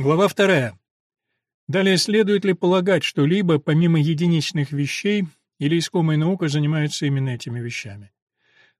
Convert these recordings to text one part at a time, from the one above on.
Глава вторая. Далее следует ли полагать что-либо помимо единичных вещей, или искомая наука занимается именно этими вещами?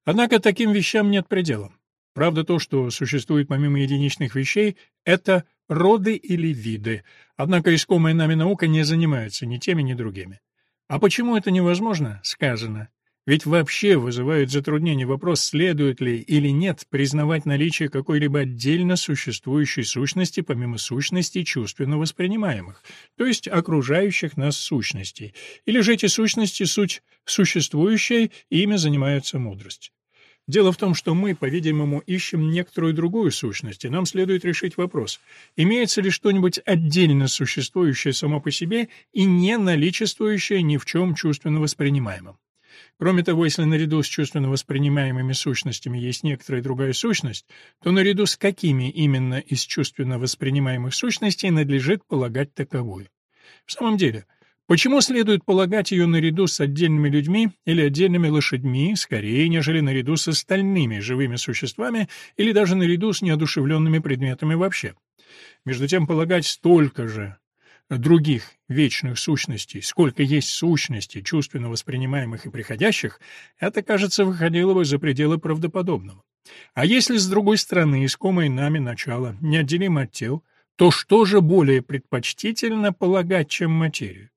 Однако таким вещам нет предела. Правда то, что существует помимо единичных вещей, это роды или виды, однако искомая нами наука не занимается ни теми, ни другими. А почему это невозможно, сказано. Ведь вообще вызывает затруднение вопрос, следует ли или нет признавать наличие какой-либо отдельно существующей сущности помимо сущностей чувственно воспринимаемых, то есть окружающих нас сущностей, или же эти сущности суть существующая, и ими занимается мудрость. Дело в том, что мы, по-видимому, ищем некоторую другую сущность, и нам следует решить вопрос, имеется ли что-нибудь отдельно существующее само по себе и не наличествующее ни в чем чувственно воспринимаемом. Кроме того, если наряду с чувственно воспринимаемыми сущностями есть некоторая другая сущность, то наряду с какими именно из чувственно воспринимаемых сущностей надлежит полагать таковую. В самом деле, почему следует полагать ее наряду с отдельными людьми или отдельными лошадьми, скорее, нежели наряду с остальными живыми существами или даже наряду с неодушевленными предметами вообще? Между тем, полагать столько же других вечных сущностей, сколько есть сущностей, чувственно воспринимаемых и приходящих, это, кажется, выходило бы за пределы правдоподобного. А если, с другой стороны, искомое нами начало неотделимо от тел, то что же более предпочтительно полагать, чем материю?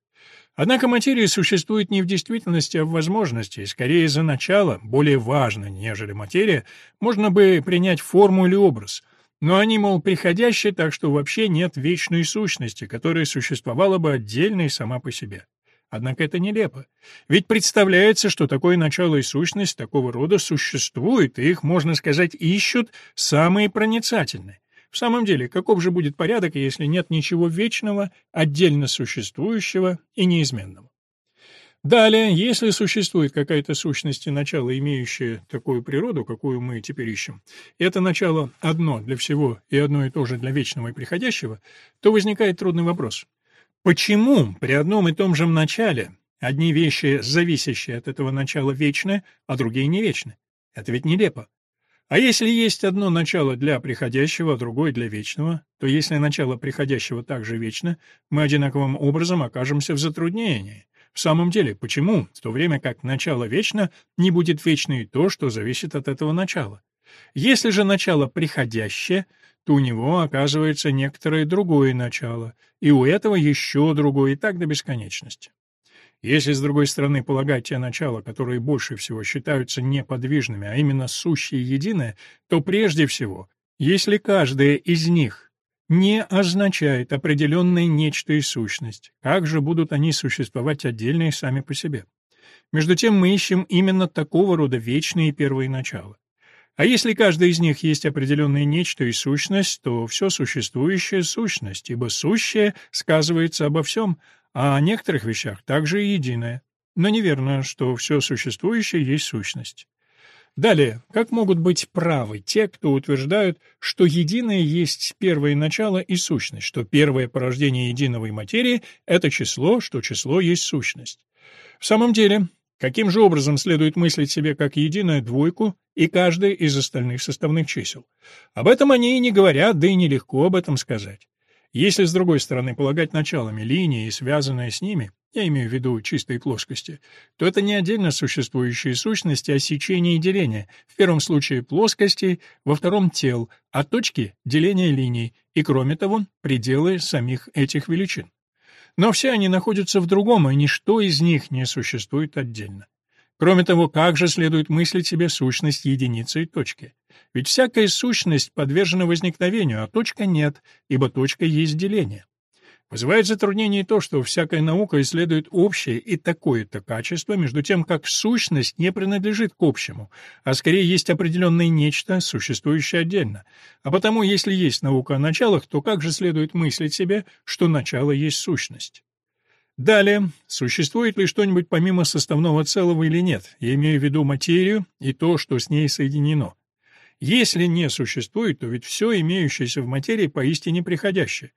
Однако материя существует не в действительности, а в возможности, и скорее за начало, более важно, нежели материя, можно бы принять форму или образ, но они, мол, приходящие, так что вообще нет вечной сущности, которая существовала бы отдельно и сама по себе. Однако это нелепо. Ведь представляется, что такое начало и сущность такого рода существует, и их, можно сказать, ищут самые проницательные. В самом деле, каков же будет порядок, если нет ничего вечного, отдельно существующего и неизменного? Далее, если существует какая-то сущность и начало, имеющее такую природу, какую мы теперь ищем, и это начало одно для всего и одно и то же для вечного и приходящего, то возникает трудный вопрос. Почему при одном и том же начале одни вещи, зависящие от этого начала, вечны, а другие не вечны? Это ведь нелепо. А если есть одно начало для приходящего, а другое для вечного, то если начало приходящего также вечно, мы одинаковым образом окажемся в затруднении. В самом деле, почему, в то время как начало вечно, не будет вечно и то, что зависит от этого начала? Если же начало приходящее, то у него оказывается некоторое другое начало, и у этого еще другое, и так до бесконечности. Если, с другой стороны, полагать те начала, которые больше всего считаются неподвижными, а именно сущие единое, то прежде всего, если каждое из них не означает определенное нечто и сущность. Как же будут они существовать отдельно и сами по себе? Между тем мы ищем именно такого рода вечные первые начала. А если каждый из них есть определенное нечто и сущность, то все существующее — сущность, ибо сущее сказывается обо всем, а о некоторых вещах также и единое. Но неверно, что все существующее есть сущность. Далее, как могут быть правы те, кто утверждают, что единое есть первое начало и сущность, что первое порождение единого и материи — это число, что число есть сущность? В самом деле, каким же образом следует мыслить себе как единую двойку и каждое из остальных составных чисел? Об этом они и не говорят, да и нелегко об этом сказать. Если, с другой стороны, полагать началами линии и связанное с ними, я имею в виду чистые плоскости, то это не отдельно существующие сущности, а сечение и деление, в первом случае плоскостей, во втором — тел, а точки — деления линий, и, кроме того, пределы самих этих величин. Но все они находятся в другом, и ничто из них не существует отдельно. Кроме того, как же следует мыслить себе сущность единицы и точки? Ведь всякая сущность подвержена возникновению, а точка нет, ибо точка есть деление. Вызывает затруднение то, что всякая наука исследует общее и такое-то качество, между тем как сущность не принадлежит к общему, а скорее есть определенное нечто, существующее отдельно. А потому, если есть наука о началах, то как же следует мыслить себе, что начало есть сущность? Далее, существует ли что-нибудь помимо составного целого или нет? Я имею в виду материю и то, что с ней соединено. Если не существует, то ведь все имеющееся в материи поистине приходящее.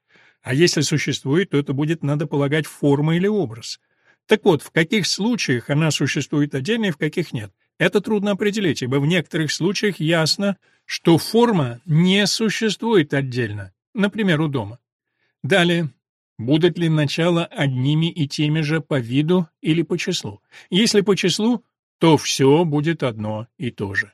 А если существует, то это будет, надо полагать, форма или образ. Так вот, в каких случаях она существует отдельно и в каких нет? Это трудно определить, ибо в некоторых случаях ясно, что форма не существует отдельно, например, у дома. Далее. Будут ли начала одними и теми же по виду или по числу? Если по числу, то все будет одно и то же.